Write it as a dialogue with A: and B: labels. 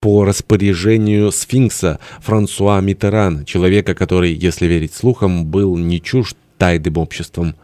A: по распоряжению сфинкса Франсуа Митеран, человека, который, если верить слухам, был не чужд тайным обществом.